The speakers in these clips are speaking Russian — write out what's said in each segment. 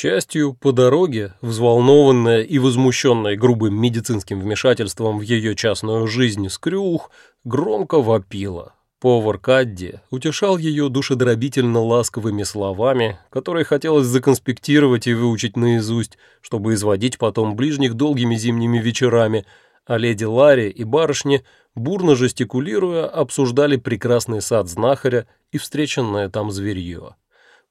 счастью, по дороге, взволнованная и возмущенная грубым медицинским вмешательством в ее частную жизнь Скрюх, громко вопила. Повар Кадди утешал ее душедробительно ласковыми словами, которые хотелось законспектировать и выучить наизусть, чтобы изводить потом ближних долгими зимними вечерами, а леди Ларри и барышни, бурно жестикулируя, обсуждали прекрасный сад знахаря и встреченное там зверье.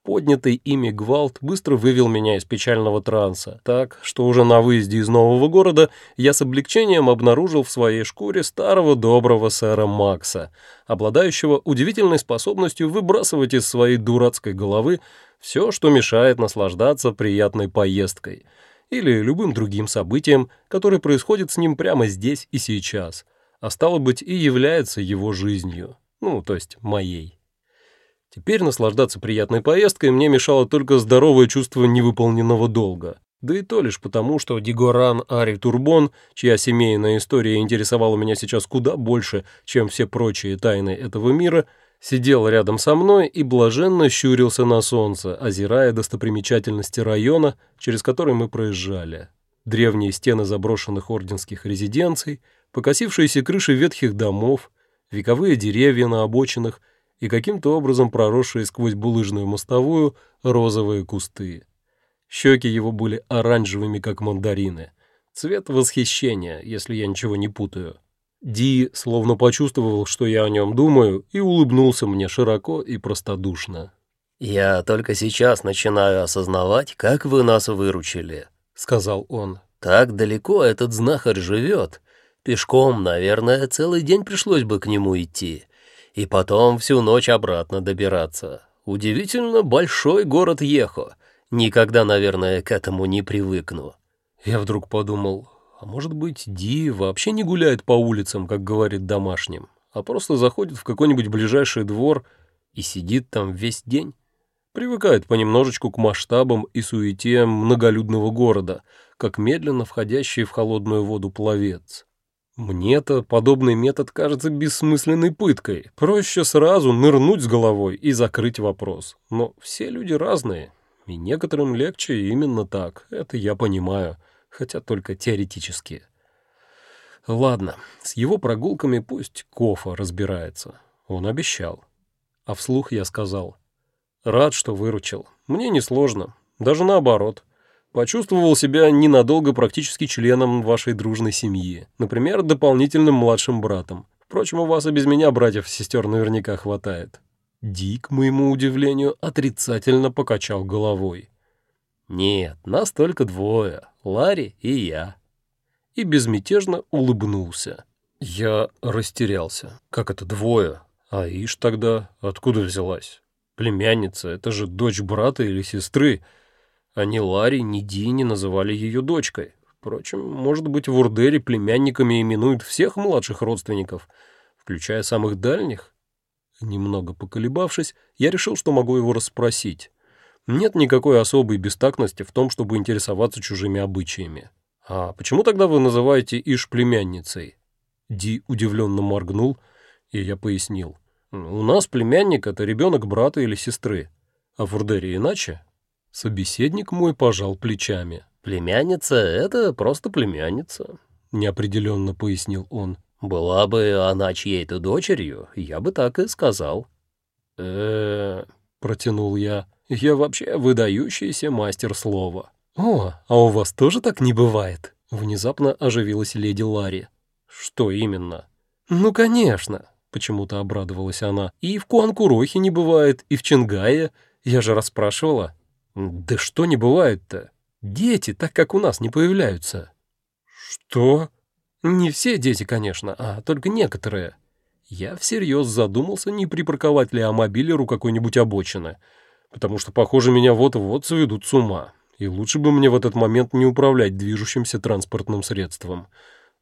Поднятый ими гвалт быстро вывел меня из печального транса, так, что уже на выезде из нового города я с облегчением обнаружил в своей шкуре старого доброго сэра Макса, обладающего удивительной способностью выбрасывать из своей дурацкой головы все, что мешает наслаждаться приятной поездкой или любым другим событием, которое происходит с ним прямо здесь и сейчас, а стало быть и является его жизнью, ну, то есть моей. Теперь наслаждаться приятной поездкой мне мешало только здоровое чувство невыполненного долга. Да и то лишь потому, что Дигоран Ари Турбон, чья семейная история интересовала меня сейчас куда больше, чем все прочие тайны этого мира, сидел рядом со мной и блаженно щурился на солнце, озирая достопримечательности района, через который мы проезжали. Древние стены заброшенных орденских резиденций, покосившиеся крыши ветхих домов, вековые деревья на обочинах и каким-то образом проросшие сквозь булыжную мостовую розовые кусты. Щеки его были оранжевыми, как мандарины. Цвет восхищения, если я ничего не путаю. Ди словно почувствовал, что я о нем думаю, и улыбнулся мне широко и простодушно. «Я только сейчас начинаю осознавать, как вы нас выручили», — сказал он. «Так далеко этот знахарь живет. Пешком, наверное, целый день пришлось бы к нему идти и потом всю ночь обратно добираться. Удивительно большой город Ехо. Никогда, наверное, к этому не привыкну. Я вдруг подумал, а может быть, Ди вообще не гуляет по улицам, как говорит домашним, а просто заходит в какой-нибудь ближайший двор и сидит там весь день? Привыкает понемножечку к масштабам и суете многолюдного города, как медленно входящий в холодную воду пловец. Мне-то подобный метод кажется бессмысленной пыткой. Проще сразу нырнуть с головой и закрыть вопрос. Но все люди разные, и некоторым легче именно так. Это я понимаю, хотя только теоретически. Ладно, с его прогулками пусть Кофа разбирается. Он обещал. А вслух я сказал. Рад, что выручил. Мне несложно. Даже наоборот. Почувствовал себя ненадолго практически членом вашей дружной семьи, например, дополнительным младшим братом. Впрочем, у вас и без меня братьев и сестер наверняка хватает». Дик, к моему удивлению, отрицательно покачал головой. «Нет, нас только двое, Ларри и я». И безмятежно улыбнулся. Я растерялся. Как это двое? А Иш тогда откуда взялась? Племянница, это же дочь брата или сестры. А ни Ларри, ни Ди не называли ее дочкой. Впрочем, может быть, в Урдере племянниками именуют всех младших родственников, включая самых дальних? Немного поколебавшись, я решил, что могу его расспросить. Нет никакой особой бестактности в том, чтобы интересоваться чужими обычаями. «А почему тогда вы называете Иш племянницей?» Ди удивленно моргнул, и я пояснил. «У нас племянник — это ребенок брата или сестры. А в Урдере иначе?» Собеседник мой пожал плечами. «Племянница — это просто племянница», — неопределенно пояснил он. «Была бы она чьей-то дочерью, я бы так и сказал». э протянул я. «Я вообще выдающийся мастер слова». «О, а у вас тоже так не бывает?» Внезапно оживилась леди Ларри. «Что именно?» «Ну, конечно», — почему-то обрадовалась она. «И в Куанкурохе не бывает, и в Чингае. Я же расспрашивала». «Да что не бывает-то? Дети так, как у нас, не появляются». «Что?» «Не все дети, конечно, а только некоторые». Я всерьез задумался, не припарковать ли амобилеру какой-нибудь обочины, потому что, похоже, меня вот-вот сведут с ума, и лучше бы мне в этот момент не управлять движущимся транспортным средством.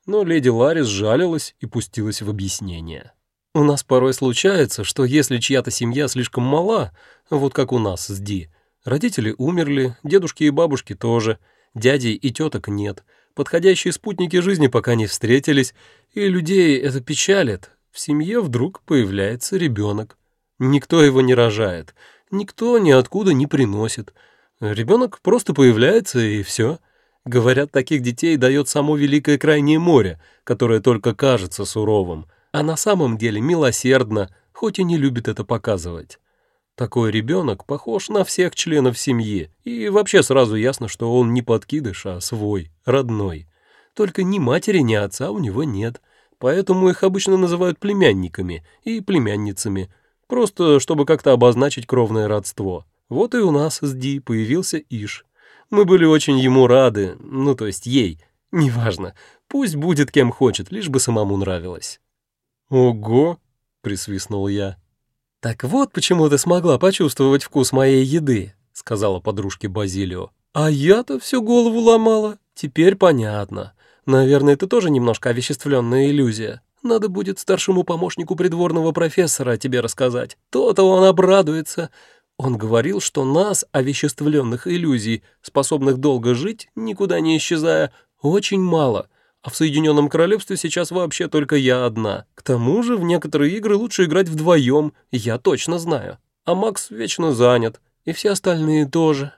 Но леди Ларис жалилась и пустилась в объяснение. «У нас порой случается, что если чья-то семья слишком мала, вот как у нас с Ди, Родители умерли, дедушки и бабушки тоже, дядей и теток нет. Подходящие спутники жизни пока не встретились, и людей это печалит. В семье вдруг появляется ребенок. Никто его не рожает, никто ниоткуда не приносит. Ребенок просто появляется, и все. Говорят, таких детей дает само Великое Крайнее море, которое только кажется суровым, а на самом деле милосердно, хоть и не любит это показывать. Такой ребенок похож на всех членов семьи, и вообще сразу ясно, что он не подкидыш, а свой, родной. Только ни матери, ни отца у него нет, поэтому их обычно называют племянниками и племянницами, просто чтобы как-то обозначить кровное родство. Вот и у нас с Ди появился Иш. Мы были очень ему рады, ну то есть ей, неважно, пусть будет кем хочет, лишь бы самому нравилось. «Ого!» — присвистнул я. «Так вот почему ты смогла почувствовать вкус моей еды», — сказала подружке Базилио. «А я-то всю голову ломала. Теперь понятно. Наверное, это тоже немножко овеществленная иллюзия. Надо будет старшему помощнику придворного профессора о тебе рассказать. То-то он обрадуется. Он говорил, что нас, овеществленных иллюзий, способных долго жить, никуда не исчезая, очень мало» а в Соединенном Королевстве сейчас вообще только я одна. К тому же в некоторые игры лучше играть вдвоем, я точно знаю. А Макс вечно занят, и все остальные тоже.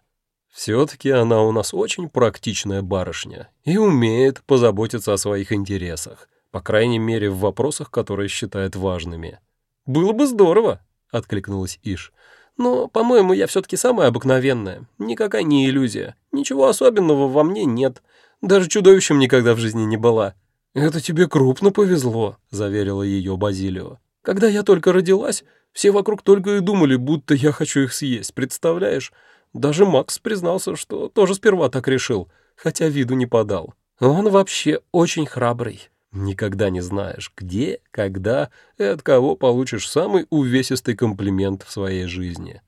Все-таки она у нас очень практичная барышня и умеет позаботиться о своих интересах, по крайней мере в вопросах, которые считает важными. «Было бы здорово», — откликнулась Иш. «Но, по-моему, я все-таки самая обыкновенная, никакая не иллюзия, ничего особенного во мне нет». Даже чудовищем никогда в жизни не была». «Это тебе крупно повезло», — заверила ее Базилио. «Когда я только родилась, все вокруг только и думали, будто я хочу их съесть, представляешь? Даже Макс признался, что тоже сперва так решил, хотя виду не подал. Он вообще очень храбрый. Никогда не знаешь, где, когда и от кого получишь самый увесистый комплимент в своей жизни».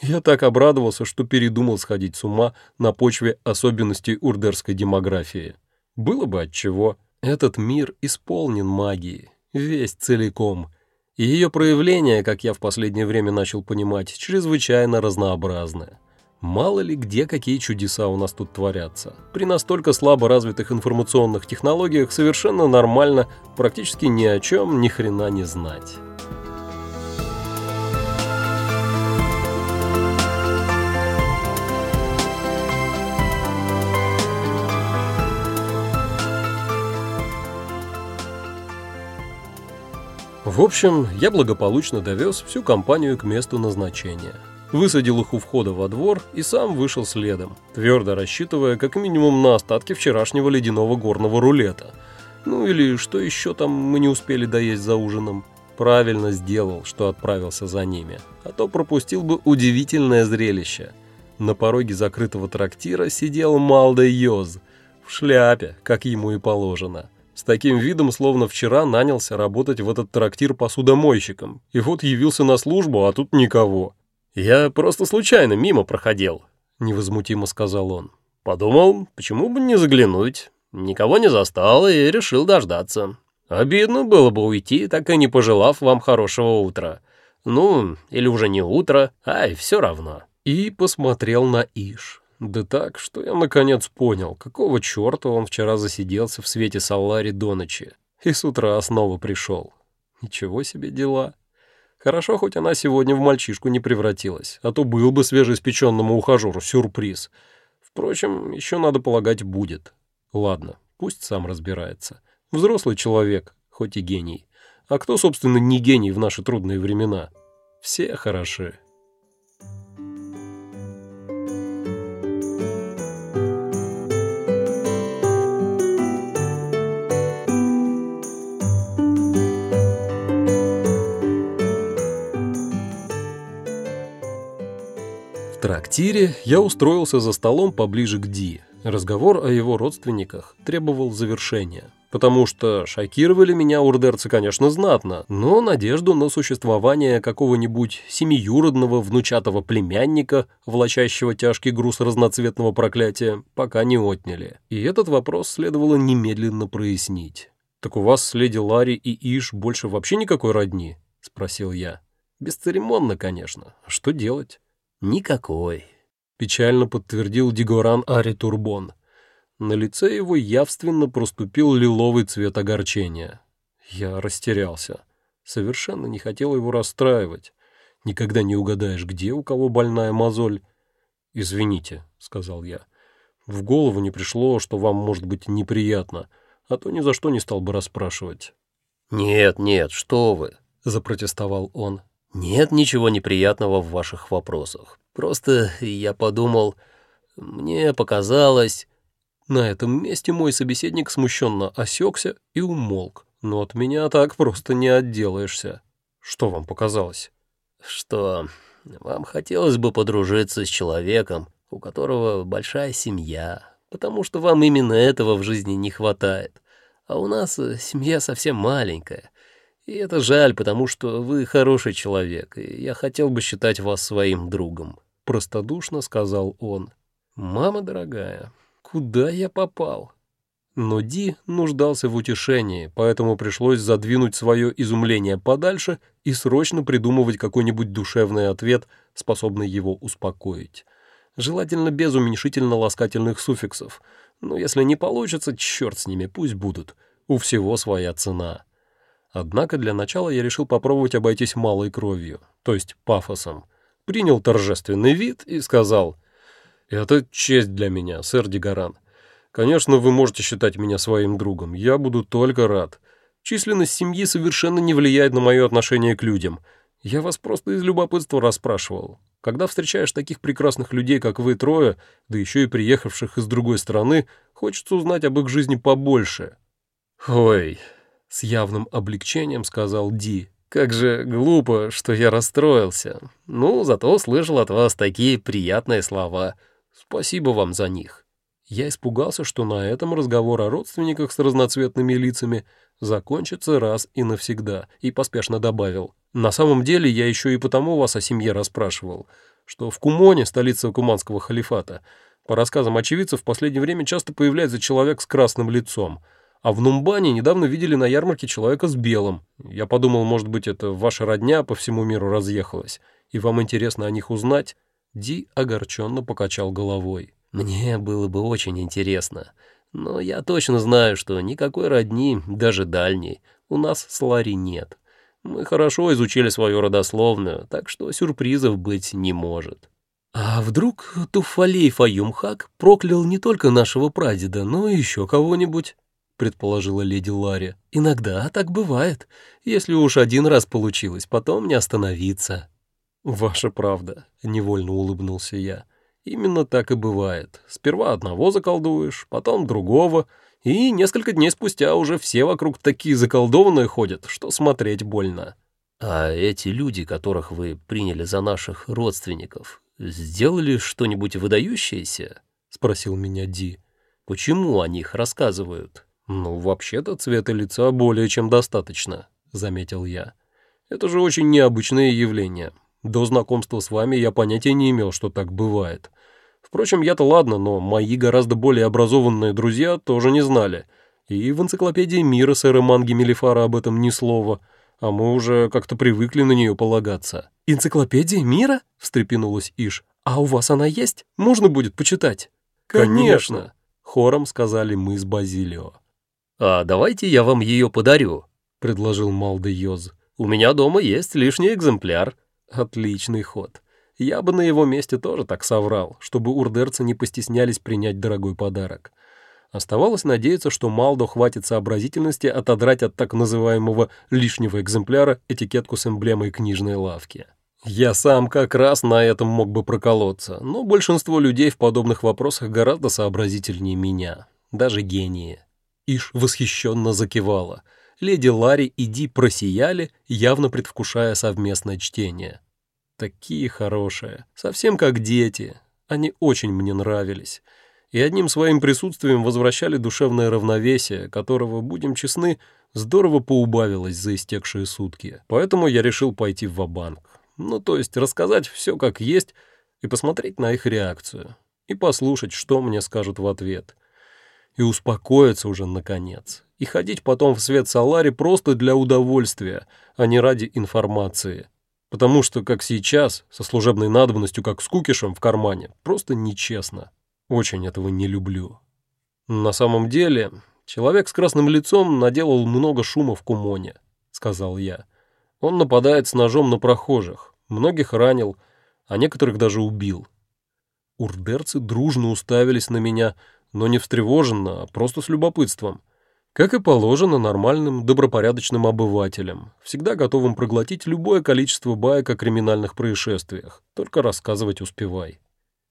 Я так обрадовался, что передумал сходить с ума на почве особенностей урдерской демографии. Было бы отчего. Этот мир исполнен магией, весь целиком. И ее проявление, как я в последнее время начал понимать, чрезвычайно разнообразное. Мало ли где какие чудеса у нас тут творятся. При настолько слабо развитых информационных технологиях совершенно нормально практически ни о чем ни хрена не знать. В общем, я благополучно довез всю компанию к месту назначения. Высадил их у входа во двор и сам вышел следом, твердо рассчитывая как минимум на остатки вчерашнего ледяного горного рулета. Ну или что еще там мы не успели доесть за ужином. Правильно сделал, что отправился за ними, а то пропустил бы удивительное зрелище. На пороге закрытого трактира сидел Малда Йоз в шляпе, как ему и положено. С таким видом, словно вчера нанялся работать в этот трактир посудомойщиком. И вот явился на службу, а тут никого. «Я просто случайно мимо проходил», — невозмутимо сказал он. «Подумал, почему бы не заглянуть. Никого не застал и решил дождаться. Обидно было бы уйти, так и не пожелав вам хорошего утра. Ну, или уже не утро, ай, все равно». И посмотрел на Иш. Да так, что я наконец понял, какого черта он вчера засиделся в свете Саллари до ночи и с утра снова пришел. Ничего себе дела. Хорошо, хоть она сегодня в мальчишку не превратилась, а то был бы свежеиспеченному ухажеру сюрприз. Впрочем, еще, надо полагать, будет. Ладно, пусть сам разбирается. Взрослый человек, хоть и гений. А кто, собственно, не гений в наши трудные времена? Все хороши. Трактире я устроился за столом поближе к Ди. Разговор о его родственниках требовал завершения. Потому что шокировали меня урдерцы, конечно, знатно, но надежду на существование какого-нибудь семиюродного внучатого племянника, влачащего тяжкий груз разноцветного проклятия, пока не отняли. И этот вопрос следовало немедленно прояснить. «Так у вас с леди Ларри и Иш больше вообще никакой родни?» — спросил я. Бесцеремонно, конечно. Что делать? «Никакой», — печально подтвердил Дигоран Ари Турбон. На лице его явственно проступил лиловый цвет огорчения. Я растерялся. Совершенно не хотел его расстраивать. Никогда не угадаешь, где у кого больная мозоль. «Извините», — сказал я. «В голову не пришло, что вам может быть неприятно, а то ни за что не стал бы расспрашивать». «Нет, нет, что вы», — запротестовал он. «Нет ничего неприятного в ваших вопросах. Просто я подумал, мне показалось...» На этом месте мой собеседник смущенно осекся и умолк. Но от меня так просто не отделаешься. Что вам показалось? Что вам хотелось бы подружиться с человеком, у которого большая семья, потому что вам именно этого в жизни не хватает. А у нас семья совсем маленькая. И это жаль, потому что вы хороший человек, и я хотел бы считать вас своим другом», — простодушно сказал он. «Мама дорогая, куда я попал?» Но Ди нуждался в утешении, поэтому пришлось задвинуть свое изумление подальше и срочно придумывать какой-нибудь душевный ответ, способный его успокоить. Желательно без уменьшительно-ласкательных суффиксов. Но если не получится, черт с ними, пусть будут. У всего своя цена. Однако для начала я решил попробовать обойтись малой кровью, то есть пафосом. Принял торжественный вид и сказал, «Это честь для меня, сэр Дигаран. Конечно, вы можете считать меня своим другом. Я буду только рад. Численность семьи совершенно не влияет на мое отношение к людям. Я вас просто из любопытства расспрашивал. Когда встречаешь таких прекрасных людей, как вы трое, да еще и приехавших из другой страны, хочется узнать об их жизни побольше». «Ой», — с явным облегчением сказал Ди, «как же глупо, что я расстроился. Ну, зато слышал от вас такие приятные слова. Спасибо вам за них». Я испугался, что на этом разговор о родственниках с разноцветными лицами закончится раз и навсегда, и поспешно добавил. На самом деле я еще и потому вас о семье расспрашивал, что в Кумоне, столице Куманского халифата, по рассказам очевидцев, в последнее время часто появляется человек с красным лицом, а в Нумбане недавно видели на ярмарке человека с белым. Я подумал, может быть, это ваша родня по всему миру разъехалась, и вам интересно о них узнать? Ди огорченно покачал головой. Мне было бы очень интересно, но я точно знаю, что никакой родни, даже дальней, у нас с Ларри нет. Мы хорошо изучили свою родословную, так что сюрпризов быть не может. А вдруг Туфалей Фаюмхак проклял не только нашего прадеда, но и еще кого-нибудь? Предположила леди Ларри. Иногда так бывает. Если уж один раз получилось, потом не остановиться. Ваша правда, невольно улыбнулся я. Именно так и бывает. Сперва одного заколдуешь, потом другого, и несколько дней спустя уже все вокруг такие заколдованные ходят, что смотреть больно. А эти люди, которых вы приняли за наших родственников, сделали что-нибудь выдающееся? спросил меня Ди. Почему о них рассказывают? Ну, вообще-то цвета лица более чем достаточно, заметил я. Это же очень необычное явление. До знакомства с вами я понятия не имел, что так бывает. Впрочем, я-то ладно, но мои гораздо более образованные друзья тоже не знали. И в энциклопедии мира сэра Манги Мелифара об этом ни слова, а мы уже как-то привыкли на нее полагаться. «Энциклопедия мира?» — встрепенулась Иш. «А у вас она есть? Можно будет почитать?» «Конечно!» — хором сказали мы с Базилио. «А давайте я вам ее подарю», — предложил Малде Йоз. «У меня дома есть лишний экземпляр». Отличный ход. Я бы на его месте тоже так соврал, чтобы урдерцы не постеснялись принять дорогой подарок. Оставалось надеяться, что Малдо хватит сообразительности отодрать от так называемого лишнего экземпляра этикетку с эмблемой книжной лавки. Я сам как раз на этом мог бы проколоться, но большинство людей в подобных вопросах гораздо сообразительнее меня, даже гении. Иш восхищенно закивала. Леди Ларри и Ди просияли, явно предвкушая совместное чтение. Такие хорошие, совсем как дети. Они очень мне нравились. И одним своим присутствием возвращали душевное равновесие, которого, будем честны, здорово поубавилось за истекшие сутки. Поэтому я решил пойти в банк Ну, то есть рассказать все как есть и посмотреть на их реакцию. И послушать, что мне скажут в ответ. И успокоиться уже наконец и ходить потом в свет Салари просто для удовольствия, а не ради информации. Потому что, как сейчас, со служебной надобностью, как с кукишем в кармане, просто нечестно. Очень этого не люблю. На самом деле, человек с красным лицом наделал много шума в Кумоне, сказал я. Он нападает с ножом на прохожих, многих ранил, а некоторых даже убил. Урдерцы дружно уставились на меня, но не встревоженно, а просто с любопытством. Как и положено нормальным, добропорядочным обывателям, всегда готовым проглотить любое количество баек о криминальных происшествиях, только рассказывать успевай.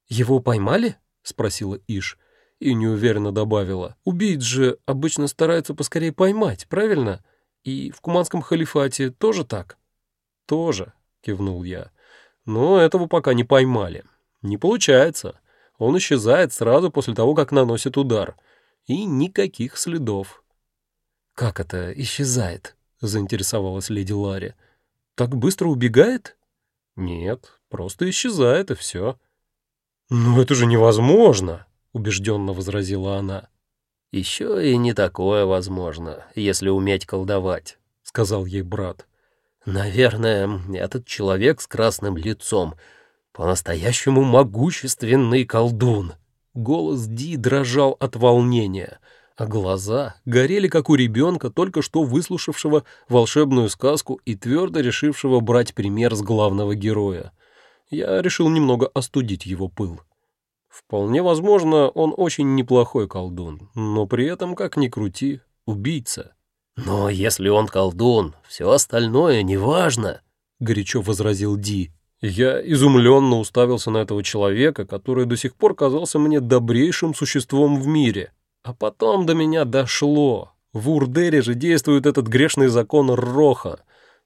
«Его поймали?» — спросила Иш и неуверенно добавила. «Убийц же обычно стараются поскорее поймать, правильно? И в Куманском халифате тоже так?» «Тоже», — кивнул я. «Но этого пока не поймали. Не получается. Он исчезает сразу после того, как наносит удар. И никаких следов». «Как это исчезает?» — заинтересовалась леди Ларри. «Так быстро убегает?» «Нет, просто исчезает, и все». «Ну это же невозможно!» — убежденно возразила она. «Еще и не такое возможно, если уметь колдовать», — сказал ей брат. «Наверное, этот человек с красным лицом по-настоящему могущественный колдун». Голос Ди дрожал от волнения — а глаза горели, как у ребенка, только что выслушавшего волшебную сказку и твердо решившего брать пример с главного героя. Я решил немного остудить его пыл. Вполне возможно, он очень неплохой колдун, но при этом, как ни крути, убийца. «Но если он колдун, все остальное неважно», — горячо возразил Ди. Я изумленно уставился на этого человека, который до сих пор казался мне добрейшим существом в мире — а потом до меня дошло. В Урдере же действует этот грешный закон Роха.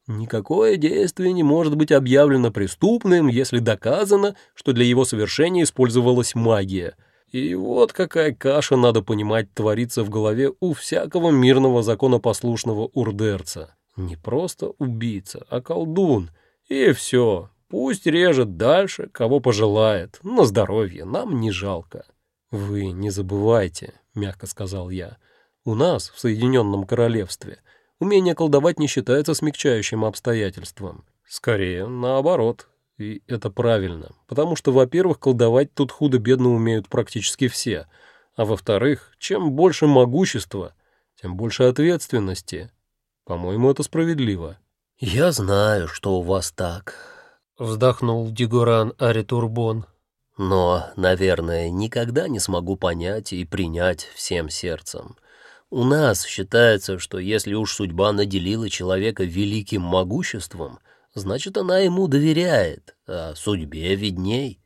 Никакое действие не может быть объявлено преступным, если доказано, что для его совершения использовалась магия. И вот какая каша, надо понимать, творится в голове у всякого мирного законопослушного урдерца. Не просто убийца, а колдун. И все, пусть режет дальше, кого пожелает. На здоровье, нам не жалко. Вы не забывайте, мягко сказал я. «У нас, в Соединенном Королевстве, умение колдовать не считается смягчающим обстоятельством. Скорее, наоборот. И это правильно, потому что, во-первых, колдовать тут худо-бедно умеют практически все, а во-вторых, чем больше могущества, тем больше ответственности. По-моему, это справедливо». «Я знаю, что у вас так», — вздохнул Дигуран Аритурбон. Но, наверное, никогда не смогу понять и принять всем сердцем. У нас считается, что если уж судьба наделила человека великим могуществом, значит, она ему доверяет, а судьбе видней.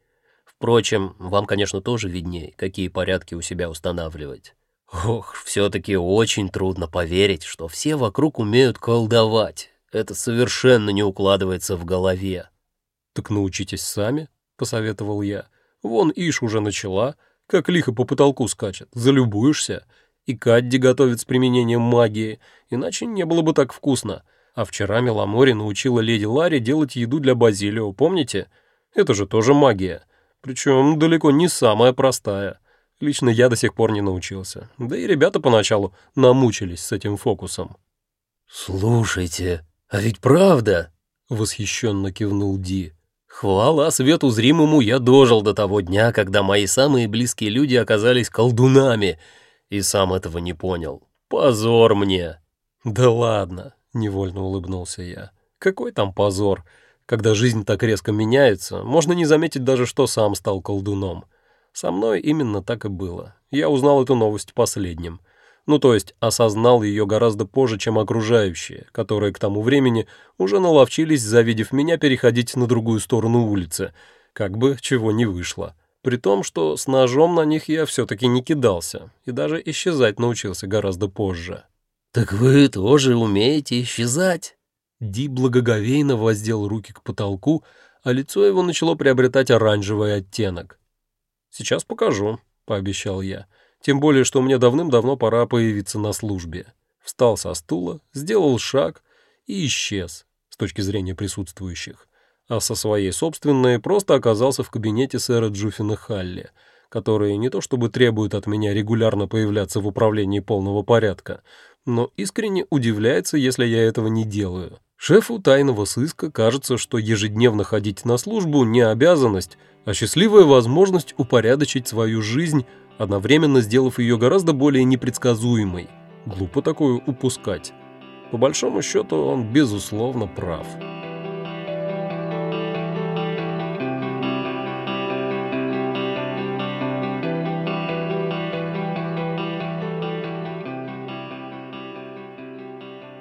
Впрочем, вам, конечно, тоже видней, какие порядки у себя устанавливать. Ох, все-таки очень трудно поверить, что все вокруг умеют колдовать. Это совершенно не укладывается в голове. «Так научитесь сами», — посоветовал я. Вон Иш уже начала, как лихо по потолку скачет, залюбуешься. И Кадди готовит с применением магии, иначе не было бы так вкусно. А вчера Меламори научила леди Ларри делать еду для Базилио, помните? Это же тоже магия. Причем далеко не самая простая. Лично я до сих пор не научился. Да и ребята поначалу намучились с этим фокусом. «Слушайте, а ведь правда?» — восхищенно кивнул Ди. Хвала свету зримому, я дожил до того дня, когда мои самые близкие люди оказались колдунами, и сам этого не понял. Позор мне!» «Да ладно!» — невольно улыбнулся я. «Какой там позор? Когда жизнь так резко меняется, можно не заметить даже, что сам стал колдуном. Со мной именно так и было. Я узнал эту новость последним. Ну, то есть осознал ее гораздо позже, чем окружающие, которые к тому времени уже наловчились, завидев меня, переходить на другую сторону улицы, как бы чего не вышло. При том, что с ножом на них я все-таки не кидался и даже исчезать научился гораздо позже. «Так вы тоже умеете исчезать?» Ди благоговейно воздел руки к потолку, а лицо его начало приобретать оранжевый оттенок. «Сейчас покажу», — пообещал я. Тем более, что мне давным-давно пора появиться на службе. Встал со стула, сделал шаг и исчез, с точки зрения присутствующих. А со своей собственной просто оказался в кабинете сэра Джуфина Халли, который не то чтобы требует от меня регулярно появляться в управлении полного порядка, но искренне удивляется, если я этого не делаю. Шефу тайного сыска кажется, что ежедневно ходить на службу не обязанность, а счастливая возможность упорядочить свою жизнь одновременно сделав ее гораздо более непредсказуемой. Глупо такое упускать. По большому счету он безусловно прав.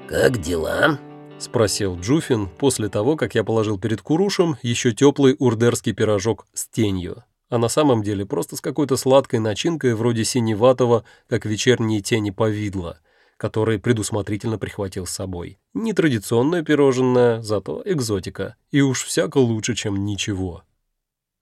«Как дела?» – спросил Джуфин после того, как я положил перед Курушем еще теплый урдерский пирожок с тенью а на самом деле просто с какой-то сладкой начинкой вроде синеватого, как вечерние тени повидла, который предусмотрительно прихватил с собой. Нетрадиционное пирожное, зато экзотика, и уж всяко лучше, чем ничего.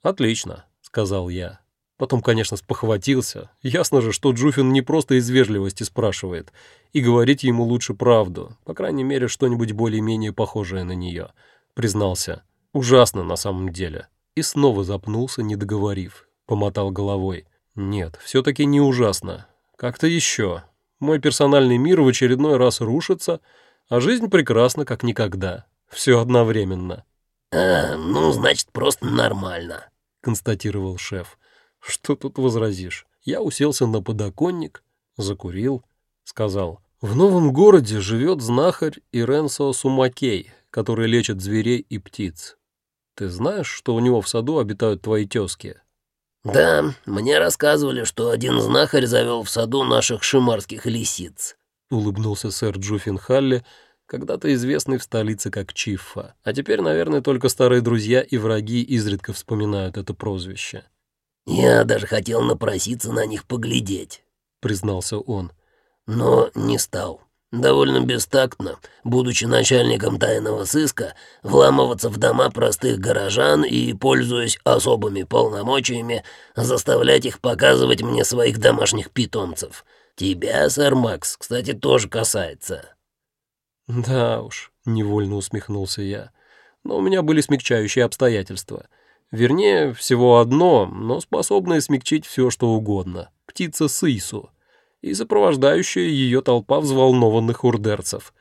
«Отлично», — сказал я. Потом, конечно, спохватился. Ясно же, что Джуфин не просто из вежливости спрашивает, и говорить ему лучше правду, по крайней мере, что-нибудь более-менее похожее на нее. Признался. Ужасно на самом деле. И снова запнулся, не договорив. Помотал головой. Нет, все-таки не ужасно. Как-то еще. Мой персональный мир в очередной раз рушится, а жизнь прекрасна, как никогда. Все одновременно. «А, ну, значит, просто нормально», — констатировал шеф. Что тут возразишь? Я уселся на подоконник, закурил, сказал. В новом городе живет знахарь Иренсо Сумакей, который лечит зверей и птиц. Ты знаешь, что у него в саду обитают твои тезки? Да, мне рассказывали, что один знахарь завел в саду наших шимарских лисиц. Улыбнулся сэр Джуффин Халли, когда-то известный в столице как Чиффа. А теперь, наверное, только старые друзья и враги изредка вспоминают это прозвище. «Я даже хотел напроситься на них поглядеть», — признался он. «Но не стал. Довольно бестактно, будучи начальником тайного сыска, вламываться в дома простых горожан и, пользуясь особыми полномочиями, заставлять их показывать мне своих домашних питомцев. Тебя, сэр Макс, кстати, тоже касается». «Да уж», — невольно усмехнулся я, — «но у меня были смягчающие обстоятельства». Вернее, всего одно, но способное смягчить все, что угодно. Птица Сысу. И сопровождающая ее толпа взволнованных урдерцев.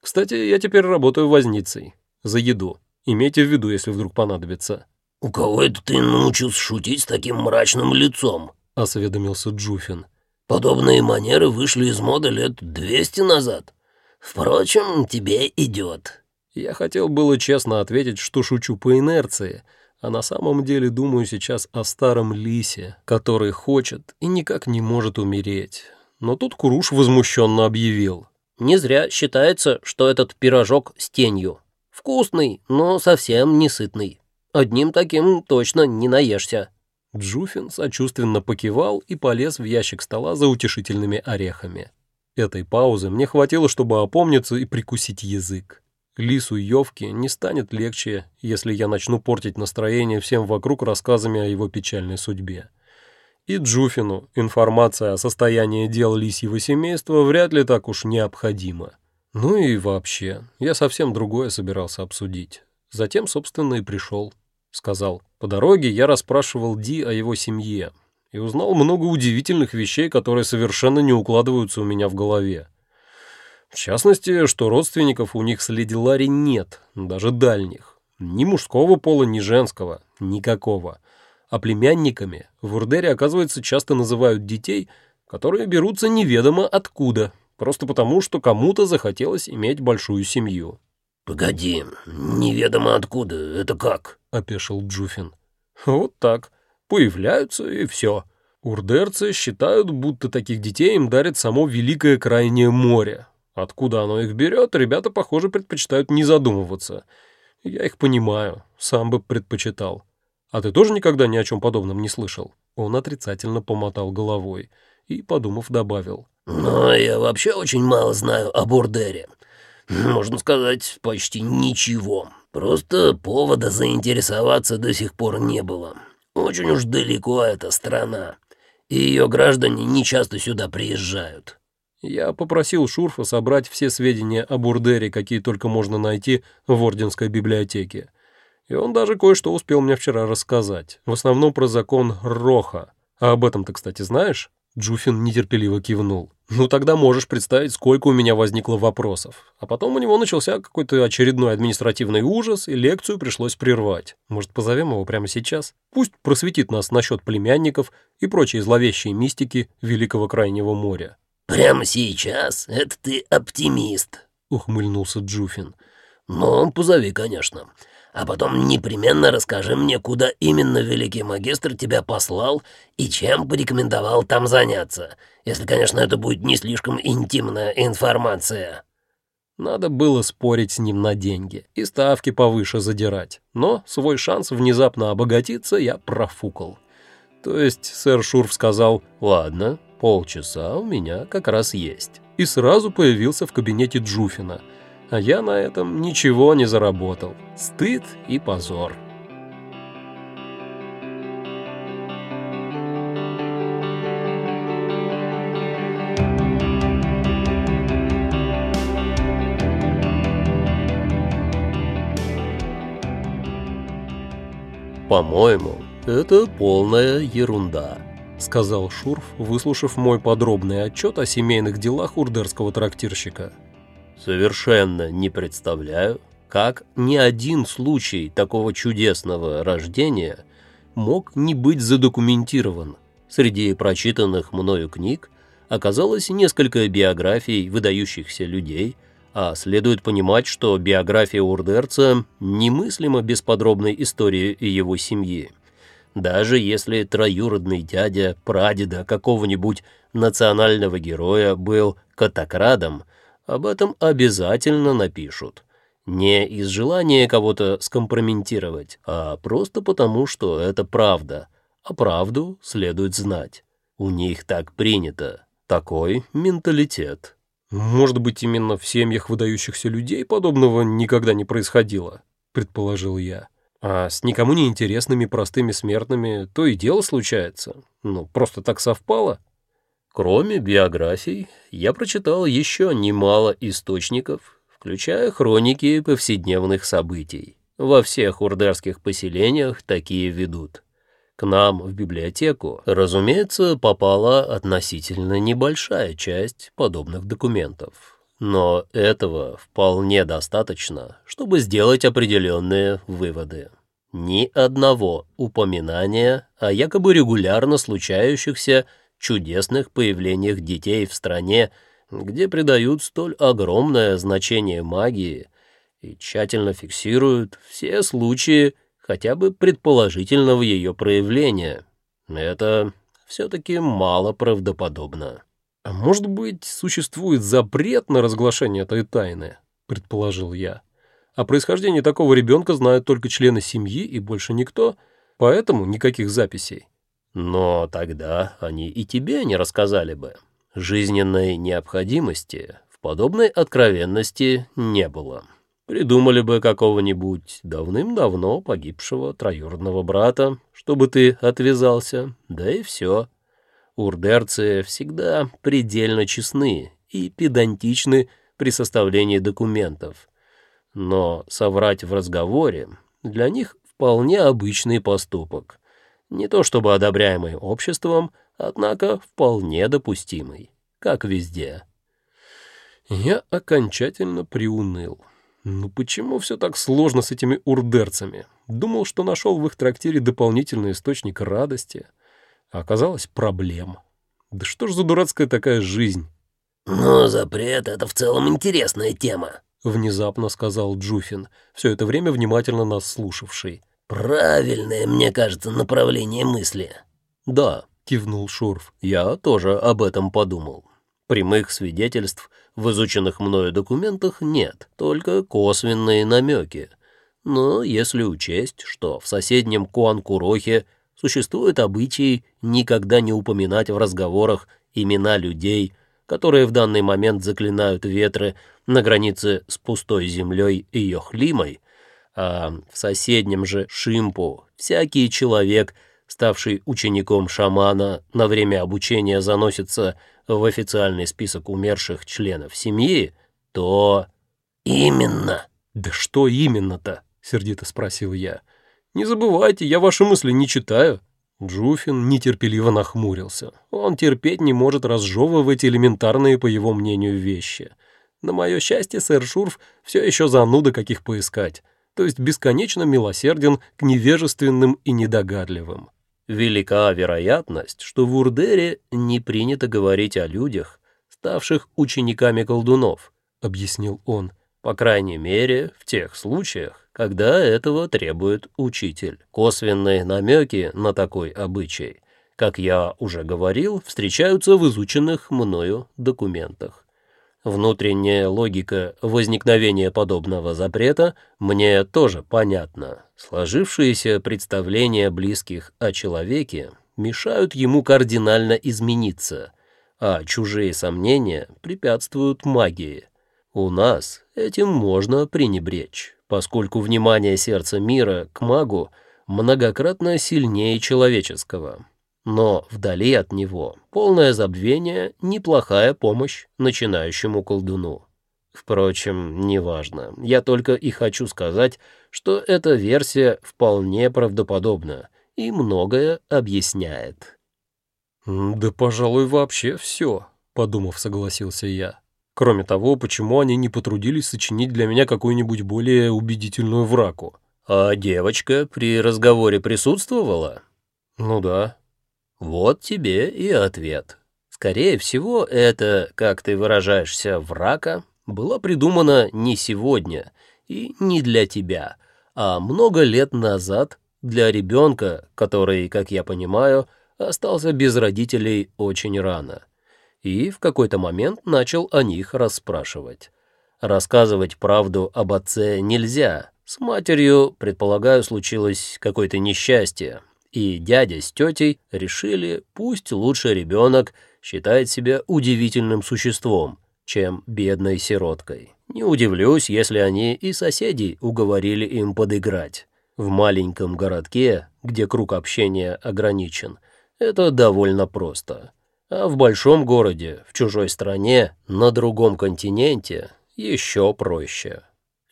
Кстати, я теперь работаю возницей. За еду. Имейте в виду, если вдруг понадобится. «У кого это ты научился шутить с таким мрачным лицом?» — осведомился Джуфин. «Подобные манеры вышли из моды лет двести назад. Впрочем, тебе идет». Я хотел было честно ответить, что шучу по инерции — а на самом деле думаю сейчас о старом лисе, который хочет и никак не может умереть. Но тут Куруш возмущенно объявил. «Не зря считается, что этот пирожок с тенью. Вкусный, но совсем не сытный. Одним таким точно не наешься». Джуфин сочувственно покивал и полез в ящик стола за утешительными орехами. Этой паузы мне хватило, чтобы опомниться и прикусить язык. Лису Йовки не станет легче, если я начну портить настроение всем вокруг рассказами о его печальной судьбе. И Джуфину информация о состоянии дел лисьего семейства вряд ли так уж необходима. Ну и вообще, я совсем другое собирался обсудить. Затем, собственно, и пришел. Сказал, по дороге я расспрашивал Ди о его семье и узнал много удивительных вещей, которые совершенно не укладываются у меня в голове. В частности, что родственников у них с леди Ларри нет, даже дальних. Ни мужского пола, ни женского. Никакого. А племянниками в Урдере, оказывается, часто называют детей, которые берутся неведомо откуда, просто потому, что кому-то захотелось иметь большую семью. «Погоди, неведомо откуда, это как?» — опешил Джуфин. «Вот так. Появляются, и все. Урдерцы считают, будто таких детей им дарит само Великое Крайнее море, Откуда оно их берет, ребята, похоже, предпочитают не задумываться. Я их понимаю, сам бы предпочитал. А ты тоже никогда ни о чем подобном не слышал?» Он отрицательно помотал головой и, подумав, добавил. «Но я вообще очень мало знаю о Бурдере. Можно сказать, почти ничего. Просто повода заинтересоваться до сих пор не было. Очень уж далеко эта страна, и ее граждане не часто сюда приезжают». Я попросил Шурфа собрать все сведения о Бурдере, какие только можно найти в Орденской библиотеке. И он даже кое-что успел мне вчера рассказать. В основном про закон Роха. А об этом ты, кстати, знаешь?» Джуфин нетерпеливо кивнул. «Ну тогда можешь представить, сколько у меня возникло вопросов. А потом у него начался какой-то очередной административный ужас, и лекцию пришлось прервать. Может, позовем его прямо сейчас? Пусть просветит нас насчет племянников и прочей зловещей мистики Великого Крайнего моря». «Прямо сейчас? Это ты оптимист», — ухмыльнулся Джуфин. «Ну, позови, конечно. А потом непременно расскажи мне, куда именно великий магистр тебя послал и чем порекомендовал там заняться, если, конечно, это будет не слишком интимная информация». Надо было спорить с ним на деньги и ставки повыше задирать, но свой шанс внезапно обогатиться я профукал. То есть сэр Шурф сказал «Ладно, полчаса у меня как раз есть». И сразу появился в кабинете Джуфина, а я на этом ничего не заработал. Стыд и позор. «По-моему, это полная ерунда», — сказал Шурф, выслушав мой подробный отчет о семейных делах урдерского трактирщика. «Совершенно не представляю, как ни один случай такого чудесного рождения мог не быть задокументирован. Среди прочитанных мною книг оказалось несколько биографий выдающихся людей — а следует понимать, что биография урдерца немыслима без подробной истории его семьи. Даже если троюродный дядя прадеда какого-нибудь национального героя был катакрадом, об этом обязательно напишут. Не из желания кого-то скомпрометировать, а просто потому, что это правда, а правду следует знать. У них так принято. Такой менталитет. «Может быть, именно в семьях выдающихся людей подобного никогда не происходило», — предположил я. «А с никому не интересными простыми смертными то и дело случается. Ну, просто так совпало». Кроме биографий, я прочитал еще немало источников, включая хроники повседневных событий. Во всех урдерских поселениях такие ведут. К нам в библиотеку, разумеется, попала относительно небольшая часть подобных документов. Но этого вполне достаточно, чтобы сделать определенные выводы. Ни одного упоминания о якобы регулярно случающихся чудесных появлениях детей в стране, где придают столь огромное значение магии и тщательно фиксируют все случаи хотя бы предположительного ее проявления. Это все-таки мало правдоподобно. «А может быть, существует запрет на разглашение этой тайны?» — предположил я. «О происхождении такого ребенка знают только члены семьи и больше никто, поэтому никаких записей». «Но тогда они и тебе не рассказали бы. Жизненной необходимости в подобной откровенности не было». Придумали бы какого-нибудь давным-давно погибшего троюродного брата, чтобы ты отвязался, да и все. Урдерцы всегда предельно честны и педантичны при составлении документов. Но соврать в разговоре для них вполне обычный поступок. Не то чтобы одобряемый обществом, однако вполне допустимый, как везде. Я окончательно приуныл. Ну почему все так сложно с этими урдерцами? Думал, что нашел в их трактире дополнительный источник радости. А оказалось проблем. Да что ж за дурацкая такая жизнь? «Но запрет — это в целом интересная тема», — внезапно сказал Джуфин, все это время внимательно нас слушавший. «Правильное, мне кажется, направление мысли». «Да», — кивнул Шурф, — «я тоже об этом подумал. Прямых свидетельств в изученных мною документах нет, только косвенные намеки. Но если учесть, что в соседнем Куанкурохе существует обычай никогда не упоминать в разговорах имена людей, которые в данный момент заклинают ветры на границе с пустой землей и Йохлимой, а в соседнем же Шимпу всякий человек, ставший учеником шамана, на время обучения заносится в официальный список умерших членов семьи, то... Именно. Да что именно-то? Сердито спросил я. Не забывайте, я ваши мысли не читаю. Джуфин нетерпеливо нахмурился. Он терпеть не может разжевывать элементарные, по его мнению, вещи. На мое счастье, сэр Шурф все еще зануда, каких поискать, то есть бесконечно милосерден к невежественным и недогадливым. Велика вероятность, что в Урдере не принято говорить о людях, ставших учениками колдунов, объяснил он, по крайней мере, в тех случаях, когда этого требует учитель. Косвенные намеки на такой обычай, как я уже говорил, встречаются в изученных мною документах. Внутренняя логика возникновения подобного запрета мне тоже понятна. Сложившиеся представления близких о человеке мешают ему кардинально измениться, а чужие сомнения препятствуют магии. У нас этим можно пренебречь, поскольку внимание сердца мира к магу многократно сильнее человеческого. Но вдали от него полное забвение — неплохая помощь начинающему колдуну. Впрочем, неважно. Я только и хочу сказать, что эта версия вполне правдоподобна и многое объясняет. «Да, пожалуй, вообще все», — подумав, согласился я. Кроме того, почему они не потрудились сочинить для меня какую-нибудь более убедительную враку? А девочка при разговоре присутствовала? Ну да. Вот тебе и ответ. Скорее всего, это, как ты выражаешься, врака, была придумана не сегодня и не для тебя, а много лет назад для ребенка, который, как я понимаю, остался без родителей очень рано и в какой-то момент начал о них расспрашивать. Рассказывать правду об отце нельзя. С матерью, предполагаю, случилось какое-то несчастье, и дядя с тетей решили, пусть лучше ребенок считает себя удивительным существом, чем бедной сироткой. Не удивлюсь, если они и соседей уговорили им подыграть. В маленьком городке, где круг общения ограничен, это довольно просто. А в большом городе, в чужой стране, на другом континенте еще проще.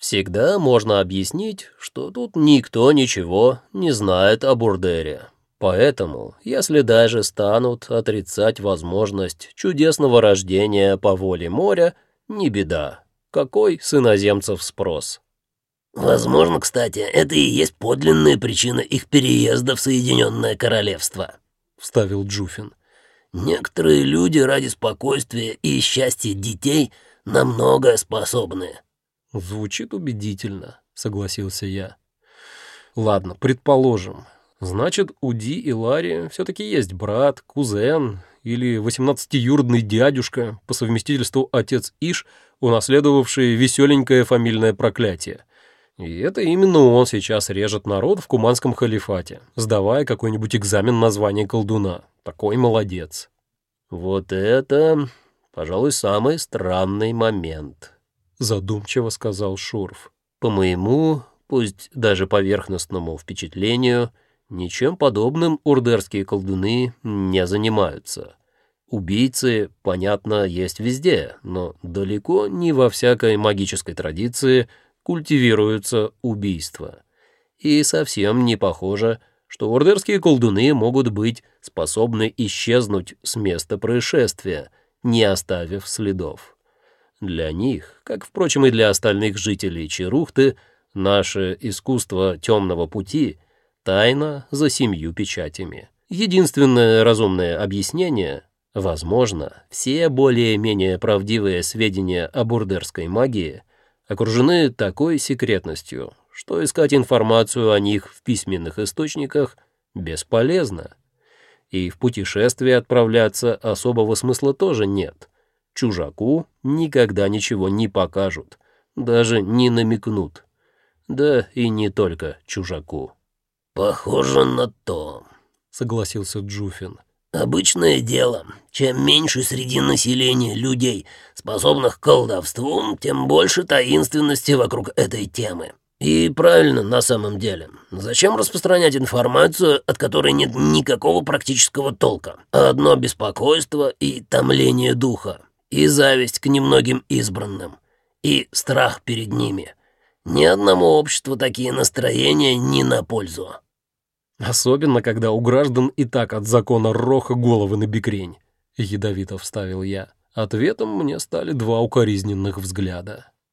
Всегда можно объяснить, что тут никто ничего не знает о Бурдере. Поэтому, если даже станут отрицать возможность чудесного рождения по воле моря, не беда. Какой с иноземцев спрос? Возможно, кстати, это и есть подлинная причина их переезда в Соединенное Королевство, — вставил Джуфин. Некоторые люди ради спокойствия и счастья детей на многое способны. Звучит убедительно, согласился я. Ладно, предположим. Значит, у Ди и Ларри все-таки есть брат, кузен или восемнадцатиюродный дядюшка, по совместительству отец Иш, унаследовавший веселенькое фамильное проклятие. И это именно он сейчас режет народ в Куманском халифате, сдавая какой-нибудь экзамен на звание колдуна. Такой молодец. Вот это, пожалуй, самый странный момент, задумчиво сказал Шурф. По моему, пусть даже поверхностному впечатлению, ничем подобным урдерские колдуны не занимаются. Убийцы, понятно, есть везде, но далеко не во всякой магической традиции культивируются убийства. И совсем не похоже, что ордерские колдуны могут быть способны исчезнуть с места происшествия, не оставив следов. Для них, как, впрочем, и для остальных жителей Черухты, наше искусство темного пути — тайна за семью печатями. Единственное разумное объяснение — возможно, все более-менее правдивые сведения о бурдерской магии окружены такой секретностью, что искать информацию о них в письменных источниках бесполезно. И в путешествие отправляться особого смысла тоже нет. Чужаку никогда ничего не покажут, даже не намекнут. Да и не только чужаку. «Похоже на то», — согласился Джуфин. «Обычное дело. Чем меньше среди населения людей, способных к колдовству, тем больше таинственности вокруг этой темы. И правильно на самом деле. Зачем распространять информацию, от которой нет никакого практического толка? Одно беспокойство и томление духа, и зависть к немногим избранным, и страх перед ними. Ни одному обществу такие настроения не на пользу. Особенно, когда у граждан и так от закона Роха головы на бикрень, — ядовито вставил я. Ответом мне стали два укоризненных взгляда.